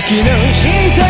月の下